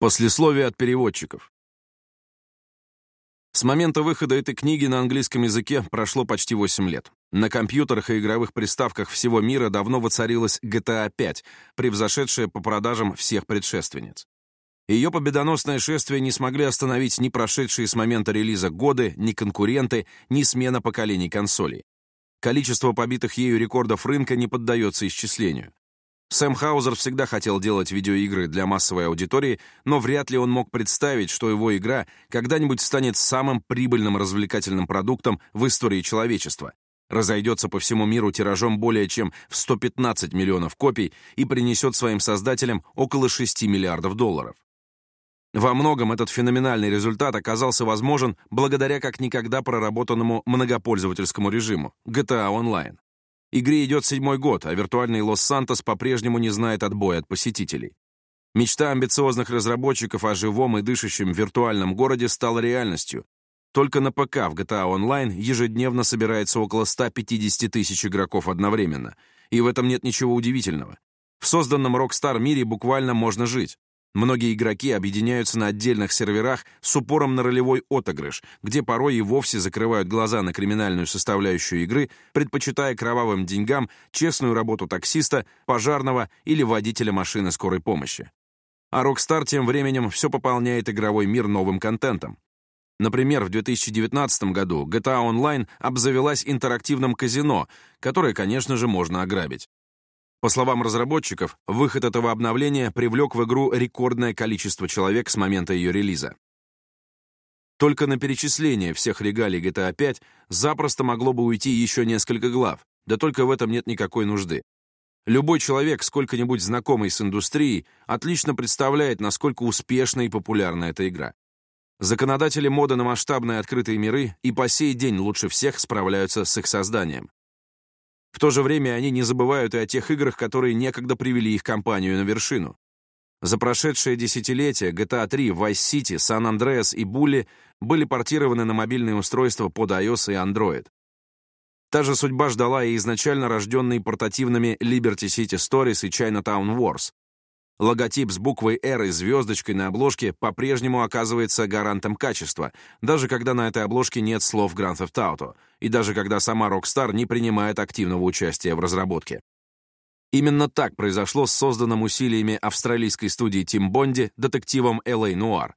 Послесловие от переводчиков. С момента выхода этой книги на английском языке прошло почти 8 лет. На компьютерах и игровых приставках всего мира давно воцарилась GTA 5, превзошедшая по продажам всех предшественниц. Ее победоносное шествие не смогли остановить ни прошедшие с момента релиза годы, ни конкуренты, ни смена поколений консолей. Количество побитых ею рекордов рынка не поддается исчислению. Сэм Хаузер всегда хотел делать видеоигры для массовой аудитории, но вряд ли он мог представить, что его игра когда-нибудь станет самым прибыльным развлекательным продуктом в истории человечества, разойдется по всему миру тиражом более чем в 115 миллионов копий и принесет своим создателям около 6 миллиардов долларов. Во многом этот феноменальный результат оказался возможен благодаря как никогда проработанному многопользовательскому режиму GTA Online. Игре идет седьмой год, а виртуальный Лос-Сантос по-прежнему не знает отбоя от посетителей. Мечта амбициозных разработчиков о живом и дышащем виртуальном городе стала реальностью. Только на ПК в GTA Online ежедневно собирается около 150 тысяч игроков одновременно, и в этом нет ничего удивительного. В созданном Rockstar мире буквально можно жить. Многие игроки объединяются на отдельных серверах с упором на ролевой отыгрыш, где порой и вовсе закрывают глаза на криминальную составляющую игры, предпочитая кровавым деньгам честную работу таксиста, пожарного или водителя машины скорой помощи. А Rockstar тем временем все пополняет игровой мир новым контентом. Например, в 2019 году GTA Online обзавелась интерактивным казино, которое, конечно же, можно ограбить. По словам разработчиков, выход этого обновления привлек в игру рекордное количество человек с момента ее релиза. Только на перечисление всех регалий GTA 5 запросто могло бы уйти еще несколько глав, да только в этом нет никакой нужды. Любой человек, сколько-нибудь знакомый с индустрией, отлично представляет, насколько успешна и популярна эта игра. Законодатели мода на масштабные открытые миры и по сей день лучше всех справляются с их созданием. В то же время они не забывают и о тех играх, которые некогда привели их компанию на вершину. За прошедшее десятилетие GTA 3, Vice City, San Andreas и Bully были портированы на мобильные устройства под iOS и Android. Та же судьба ждала и изначально рожденные портативными Liberty City Stories и Chinatown Wars, Логотип с буквой «Р» и звездочкой на обложке по-прежнему оказывается гарантом качества, даже когда на этой обложке нет слов Grand Theft Auto, и даже когда сама Rockstar не принимает активного участия в разработке. Именно так произошло с созданным усилиями австралийской студии Тим Бонди детективом L.A. Нуар.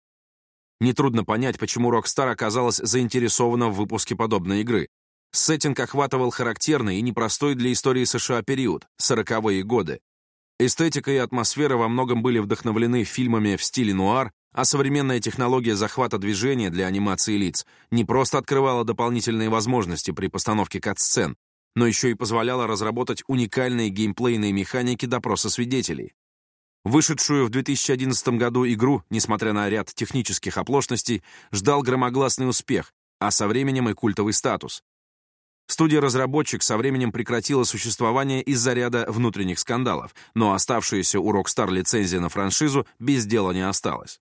Нетрудно понять, почему Rockstar оказалась заинтересована в выпуске подобной игры. Сеттинг охватывал характерный и непростой для истории США период — сороковые годы, Эстетика и атмосфера во многом были вдохновлены фильмами в стиле нуар, а современная технология захвата движения для анимации лиц не просто открывала дополнительные возможности при постановке кат-сцен, но еще и позволяла разработать уникальные геймплейные механики допроса свидетелей. Вышедшую в 2011 году игру, несмотря на ряд технических оплошностей, ждал громогласный успех, а со временем и культовый статус. Студия-разработчик со временем прекратила существование из-за ряда внутренних скандалов, но оставшаяся у Rockstar лицензия на франшизу без дела не осталась.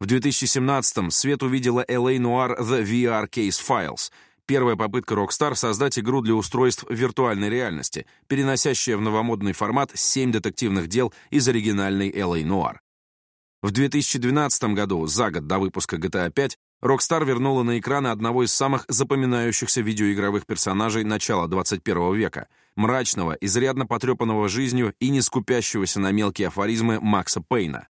В 2017-м свет увидела LA Noir а» The VR Case Files — первая попытка Rockstar создать игру для устройств виртуальной реальности, переносящая в новомодный формат семь детективных дел из оригинальной LA Noir. А» в 2012 году, за год до выпуска GTA 5, Rockstar вернула на экраны одного из самых запоминающихся видеоигровых персонажей начала 21 века, мрачного, изрядно потрепанного жизнью и не скупящегося на мелкие афоризмы Макса Пейна.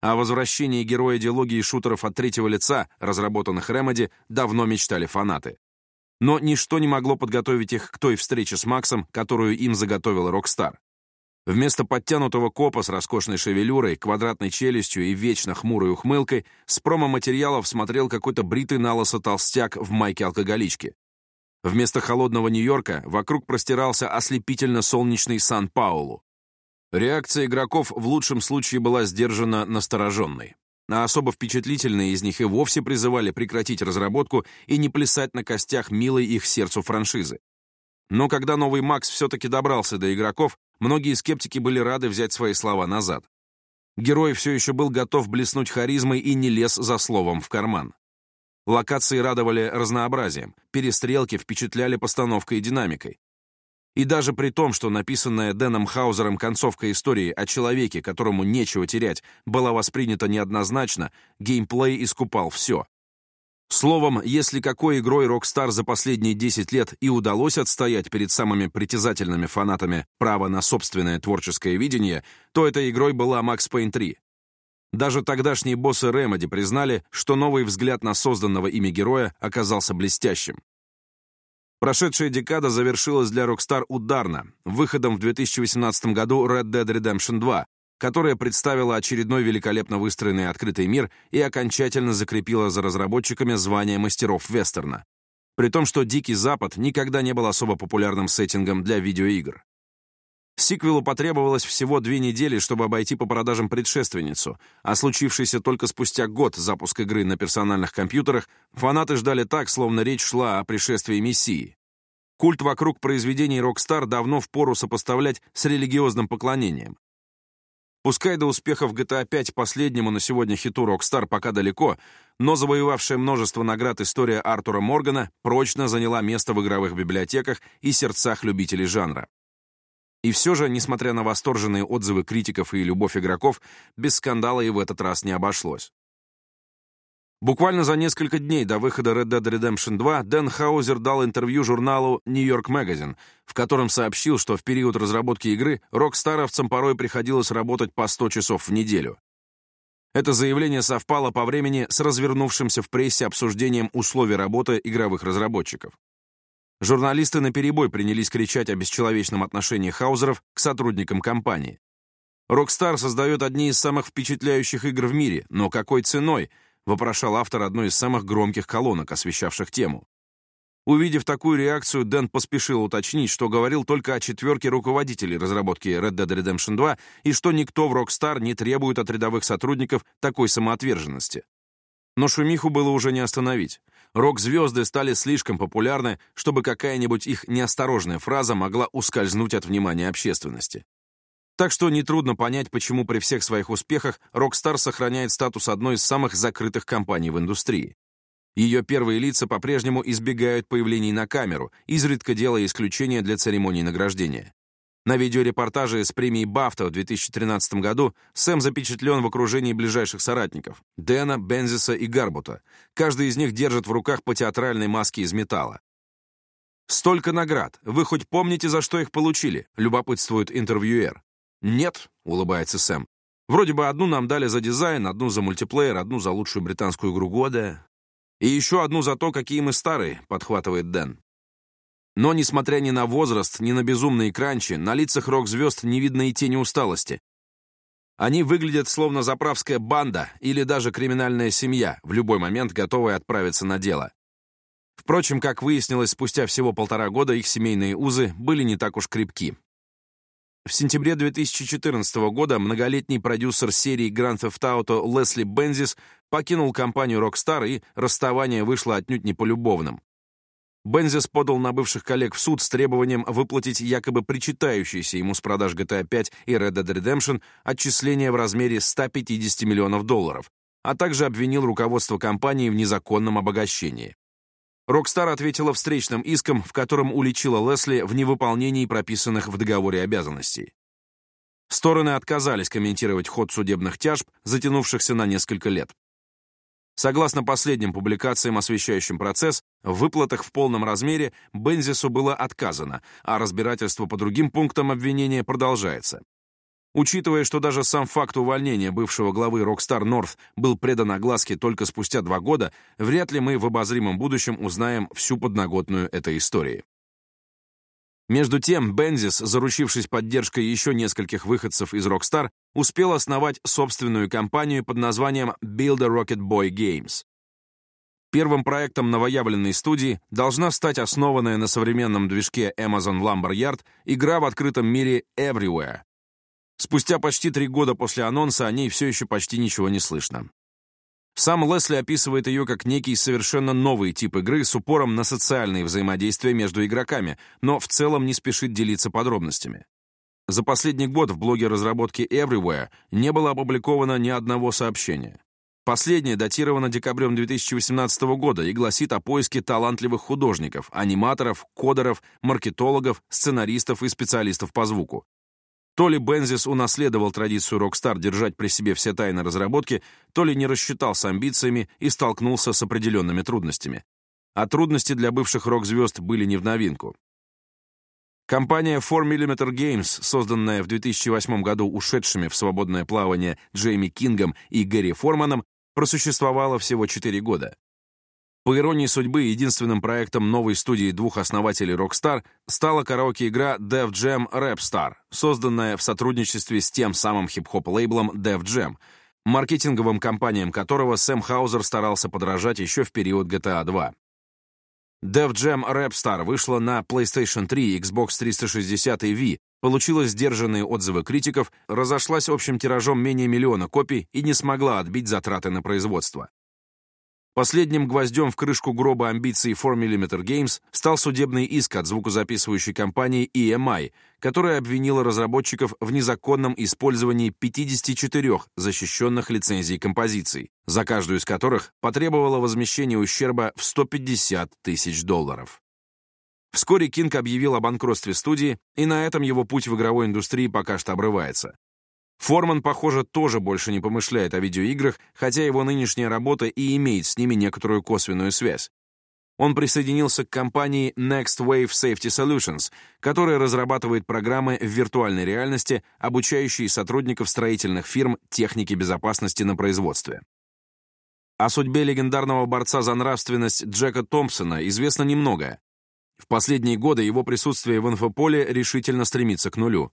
О возвращении героя диалогии шутеров от третьего лица, разработанных Remedy, давно мечтали фанаты. Но ничто не могло подготовить их к той встрече с Максом, которую им заготовил Rockstar. Вместо подтянутого копа с роскошной шевелюрой, квадратной челюстью и вечно хмурой ухмылкой с промо-материалов смотрел какой-то бритый налысо толстяк в майке-алкоголичке. Вместо холодного Нью-Йорка вокруг простирался ослепительно-солнечный Сан-Паулу. Реакция игроков в лучшем случае была сдержана настороженной. А особо впечатлительные из них и вовсе призывали прекратить разработку и не плясать на костях милой их сердцу франшизы. Но когда новый Макс все-таки добрался до игроков, Многие скептики были рады взять свои слова назад. Герой все еще был готов блеснуть харизмой и не лез за словом в карман. Локации радовали разнообразием, перестрелки впечатляли постановкой и динамикой. И даже при том, что написанная Дэном Хаузером концовка истории о человеке, которому нечего терять, была воспринята неоднозначно, геймплей искупал все. Словом, если какой игрой Rockstar за последние 10 лет и удалось отстоять перед самыми притязательными фанатами право на собственное творческое видение, то этой игрой была Max Payne 3. Даже тогдашние боссы Remedy признали, что новый взгляд на созданного ими героя оказался блестящим. Прошедшая декада завершилась для Rockstar ударно, выходом в 2018 году Red Dead Redemption 2, которая представила очередной великолепно выстроенный открытый мир и окончательно закрепила за разработчиками звание мастеров вестерна. При том, что «Дикий Запад» никогда не был особо популярным сеттингом для видеоигр. Сиквелу потребовалось всего две недели, чтобы обойти по продажам предшественницу, а случившийся только спустя год запуск игры на персональных компьютерах фанаты ждали так, словно речь шла о пришествии Мессии. Культ вокруг произведений Rockstar давно впору сопоставлять с религиозным поклонением. Пускай до успеха в GTA 5 последнему на сегодня хиту Rockstar пока далеко, но завоевавшая множество наград история Артура Моргана прочно заняла место в игровых библиотеках и сердцах любителей жанра. И все же, несмотря на восторженные отзывы критиков и любовь игроков, без скандала и в этот раз не обошлось. Буквально за несколько дней до выхода Red Dead Redemption 2 Дэн Хаузер дал интервью журналу New York Magazine, в котором сообщил, что в период разработки игры рок-старовцам порой приходилось работать по 100 часов в неделю. Это заявление совпало по времени с развернувшимся в прессе обсуждением условий работы игровых разработчиков. Журналисты наперебой принялись кричать о бесчеловечном отношении Хаузеров к сотрудникам компании. Rockstar создает одни из самых впечатляющих игр в мире, но какой ценой —— вопрошал автор одной из самых громких колонок, освещавших тему. Увидев такую реакцию, Дэн поспешил уточнить, что говорил только о четверке руководителей разработки Red Dead Redemption 2 и что никто в Rockstar не требует от рядовых сотрудников такой самоотверженности. Но шумиху было уже не остановить. Рок-звезды стали слишком популярны, чтобы какая-нибудь их неосторожная фраза могла ускользнуть от внимания общественности. Так что нетрудно понять, почему при всех своих успехах Rockstar сохраняет статус одной из самых закрытых компаний в индустрии. Ее первые лица по-прежнему избегают появлений на камеру, изредка делая исключения для церемонии награждения. На видеорепортаже с премии BAFTA в 2013 году Сэм запечатлен в окружении ближайших соратников — Дэна, Бензиса и Гарбута. Каждый из них держит в руках по театральной маске из металла. «Столько наград! Вы хоть помните, за что их получили?» — любопытствует интервьюер. «Нет», — улыбается Сэм. «Вроде бы одну нам дали за дизайн, одну за мультиплеер, одну за лучшую британскую игру года. И еще одну за то, какие мы старые», — подхватывает Дэн. Но, несмотря ни на возраст, ни на безумные кранчи, на лицах рок-звезд не видно и тени усталости. Они выглядят словно заправская банда или даже криминальная семья, в любой момент готовая отправиться на дело. Впрочем, как выяснилось, спустя всего полтора года их семейные узы были не так уж крепки. В сентябре 2014 года многолетний продюсер серии Grand Theft Auto Лесли Бензис покинул компанию Rockstar, и расставание вышло отнюдь не полюбовным. Бензис подал на бывших коллег в суд с требованием выплатить якобы причитающиеся ему с продаж GTA 5 и Red Dead Redemption отчисления в размере 150 миллионов долларов, а также обвинил руководство компании в незаконном обогащении. Rockstar ответила встречным иском, в котором уличила Лесли в невыполнении прописанных в договоре обязанностей. Стороны отказались комментировать ход судебных тяжб, затянувшихся на несколько лет. Согласно последним публикациям, освещающим процесс, в выплатах в полном размере Бензису было отказано, а разбирательство по другим пунктам обвинения продолжается. Учитывая, что даже сам факт увольнения бывшего главы Rockstar North был предан огласке только спустя два года, вряд ли мы в обозримом будущем узнаем всю подноготную этой истории. Между тем, Бензис, заручившись поддержкой еще нескольких выходцев из Rockstar, успел основать собственную компанию под названием Build a Rocket Boy Games. Первым проектом новоявленной студии должна стать основанная на современном движке Amazon Lumberyard игра в открытом мире Everywhere, Спустя почти три года после анонса о ней все еще почти ничего не слышно. Сам Лесли описывает ее как некий совершенно новый тип игры с упором на социальные взаимодействия между игроками, но в целом не спешит делиться подробностями. За последний год в блоге разработки Everywhere не было опубликовано ни одного сообщения. Последнее датировано декабрем 2018 года и гласит о поиске талантливых художников, аниматоров, кодеров, маркетологов, сценаристов и специалистов по звуку. То ли Бензис унаследовал традицию Rockstar держать при себе все тайны разработки, то ли не рассчитал с амбициями и столкнулся с определенными трудностями. А трудности для бывших рок-звезд были не в новинку. Компания 4mm Games, созданная в 2008 году ушедшими в свободное плавание Джейми Кингом и Гэри Форманом, просуществовала всего 4 года. По иронии судьбы, единственным проектом новой студии двух основателей Rockstar стала караоке-игра Def Jam Rap Star, созданная в сотрудничестве с тем самым хип-хоп-лейблом Def Jam, маркетинговым компаниям которого Сэм Хаузер старался подражать еще в период GTA 2. Def Jam Rap Star вышла на PlayStation 3, Xbox 360 и Wii, получила сдержанные отзывы критиков, разошлась общим тиражом менее миллиона копий и не смогла отбить затраты на производство. Последним гвоздем в крышку гроба амбиций 4 Millimeter Games стал судебный иск от звукозаписывающей компании EMI, которая обвинила разработчиков в незаконном использовании 54 защищенных лицензий композиций, за каждую из которых потребовала возмещение ущерба в 150 тысяч долларов. Вскоре Кинг объявил о банкротстве студии, и на этом его путь в игровой индустрии пока что обрывается. Форман, похоже, тоже больше не помышляет о видеоиграх, хотя его нынешняя работа и имеет с ними некоторую косвенную связь. Он присоединился к компании Next Wave Safety Solutions, которая разрабатывает программы в виртуальной реальности, обучающие сотрудников строительных фирм технике безопасности на производстве. О судьбе легендарного борца за нравственность Джека Томпсона известно немного. В последние годы его присутствие в инфополе решительно стремится к нулю.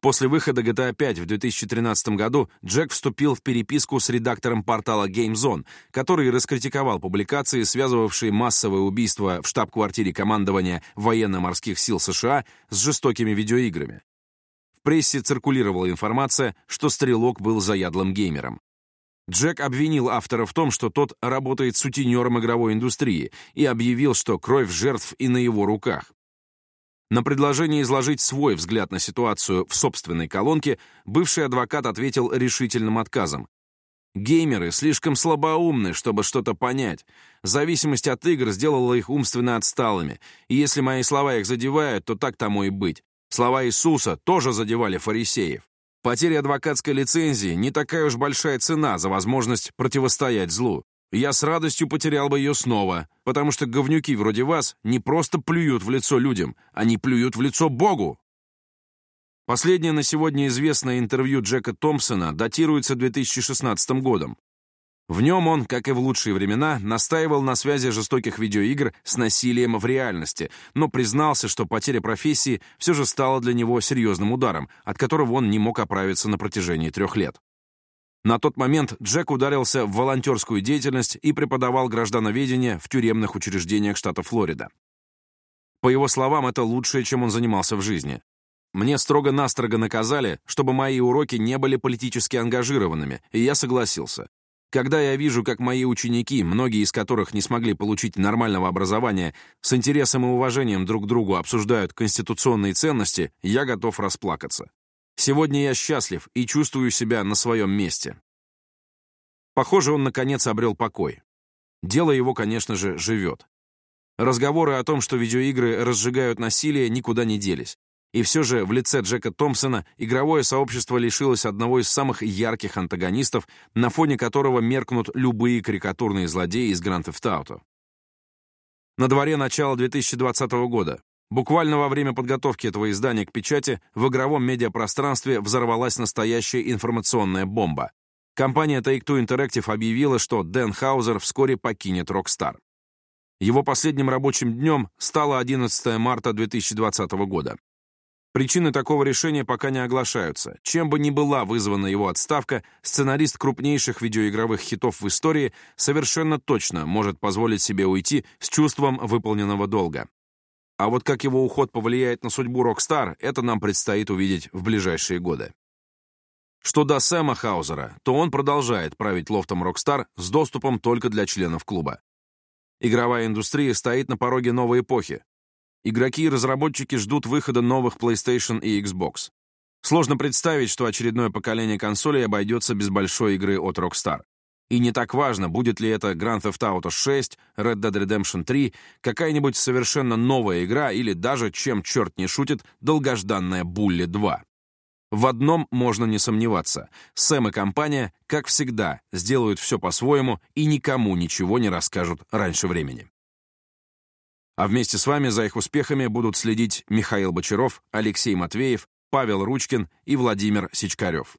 После выхода GTA 5 в 2013 году Джек вступил в переписку с редактором портала GameZone, который раскритиковал публикации, связывавшие массовое убийство в штаб-квартире командования военно-морских сил США с жестокими видеоиграми. В прессе циркулировала информация, что Стрелок был заядлым геймером. Джек обвинил автора в том, что тот работает сутенером игровой индустрии, и объявил, что кровь жертв и на его руках. На предложение изложить свой взгляд на ситуацию в собственной колонке бывший адвокат ответил решительным отказом. Геймеры слишком слабоумны, чтобы что-то понять. Зависимость от игр сделала их умственно отсталыми. И если мои слова их задевают, то так тому и быть. Слова Иисуса тоже задевали фарисеев. Потеря адвокатской лицензии не такая уж большая цена за возможность противостоять злу. Я с радостью потерял бы ее снова, потому что говнюки вроде вас не просто плюют в лицо людям, они плюют в лицо Богу. Последнее на сегодня известное интервью Джека Томпсона датируется 2016 годом. В нем он, как и в лучшие времена, настаивал на связи жестоких видеоигр с насилием в реальности, но признался, что потеря профессии все же стала для него серьезным ударом, от которого он не мог оправиться на протяжении трех лет. На тот момент Джек ударился в волонтерскую деятельность и преподавал граждановедение в тюремных учреждениях штата Флорида. По его словам, это лучшее, чем он занимался в жизни. Мне строго-настрого наказали, чтобы мои уроки не были политически ангажированными, и я согласился. Когда я вижу, как мои ученики, многие из которых не смогли получить нормального образования, с интересом и уважением друг к другу обсуждают конституционные ценности, я готов расплакаться. Сегодня я счастлив и чувствую себя на своем месте. Похоже, он, наконец, обрел покой. Дело его, конечно же, живет. Разговоры о том, что видеоигры разжигают насилие, никуда не делись. И все же в лице Джека Томпсона игровое сообщество лишилось одного из самых ярких антагонистов, на фоне которого меркнут любые карикатурные злодеи из Grand ФТАуто. На дворе начало 2020 года. Буквально во время подготовки этого издания к печати в игровом медиапространстве взорвалась настоящая информационная бомба. Компания Take-Two Interactive объявила, что Дэн Хаузер вскоре покинет Rockstar. Его последним рабочим днем стало 11 марта 2020 года. Причины такого решения пока не оглашаются. Чем бы ни была вызвана его отставка, сценарист крупнейших видеоигровых хитов в истории совершенно точно может позволить себе уйти с чувством выполненного долга. А вот как его уход повлияет на судьбу Rockstar, это нам предстоит увидеть в ближайшие годы. Что до Сэма Хаузера, то он продолжает править лофтом Rockstar с доступом только для членов клуба. Игровая индустрия стоит на пороге новой эпохи. Игроки и разработчики ждут выхода новых PlayStation и Xbox. Сложно представить, что очередное поколение консолей обойдется без большой игры от Rockstar. И не так важно, будет ли это Grand Theft Auto 6, Red Dead Redemption 3, какая-нибудь совершенно новая игра или даже, чем черт не шутит, долгожданная Bully 2. В одном можно не сомневаться. Сэм и компания, как всегда, сделают все по-своему и никому ничего не расскажут раньше времени. А вместе с вами за их успехами будут следить Михаил Бочаров, Алексей Матвеев, Павел Ручкин и Владимир Сичкарев.